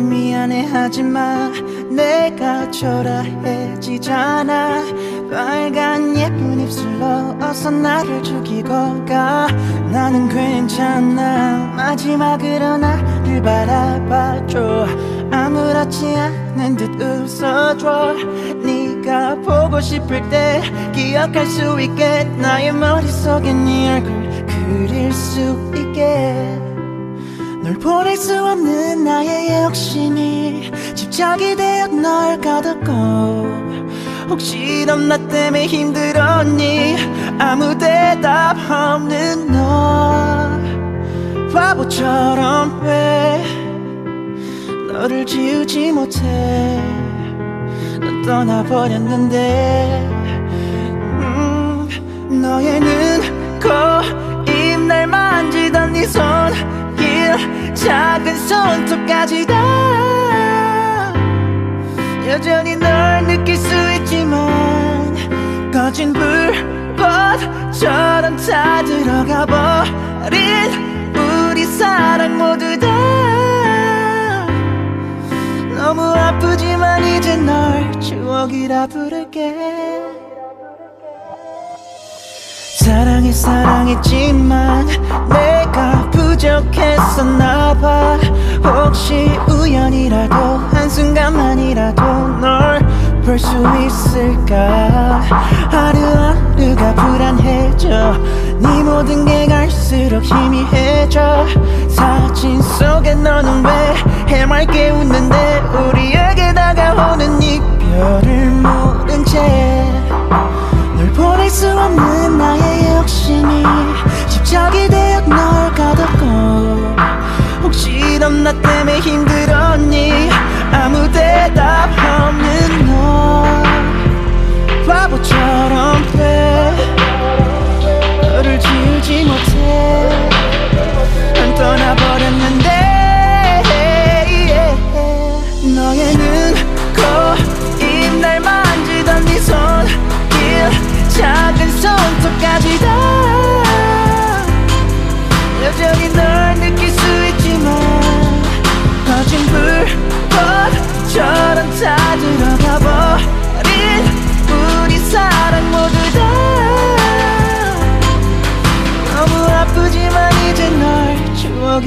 미안해 미안해 하지만 내가 초라해지잖아. 빨간 예쁜 입술로 어서 나를 죽이고 가. 나는 괜찮아. 마지막으로 나를 바라봐줘. 아무렇지 않은 듯 웃어줘. 네가 보고 싶을 때 기억할 수 있게. 나의 머릿속에 네 얼굴 그릴 수 있게 널 보낼 수 없는 나의 욕심이 집착이 되어 널 가뒀고. 혹시 넌 나 때문에 힘들었니? 아무 대답 없는 너. 바보처럼 왜 너를 지우지 못해? 넌 떠나버렸는데. 음, 너의 눈, 작은 손톱까지 다 여전히 널 느낄 수 있지만 꺼진 불꽃처럼 다 들어가 버린 우리 사랑 모두 다 너무 아프지만 이제 널 추억이라 부를게. 사랑해 사랑했지만 내 혹시 우연이라도 한순간만이라도 널 볼 수 있을까? 하루하루가 불안해져. 네 모든 게 갈수록 희미해져. 사진 속에 너는 왜 해맑게 웃는데 우리에게 다가 때문에 힘들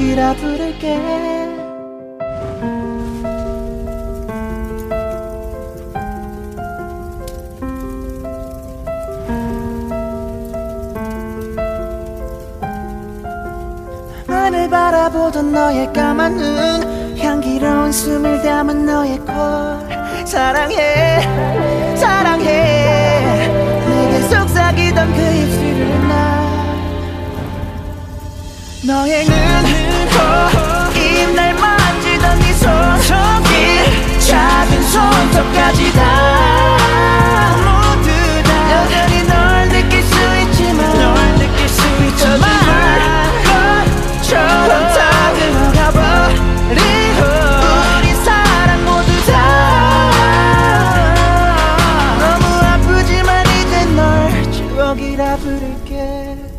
추억이라 부를게. 하늘 바라보던 너의 까만 눈 향기로운 숨을 담은 너의 콜. 사랑해 따를게.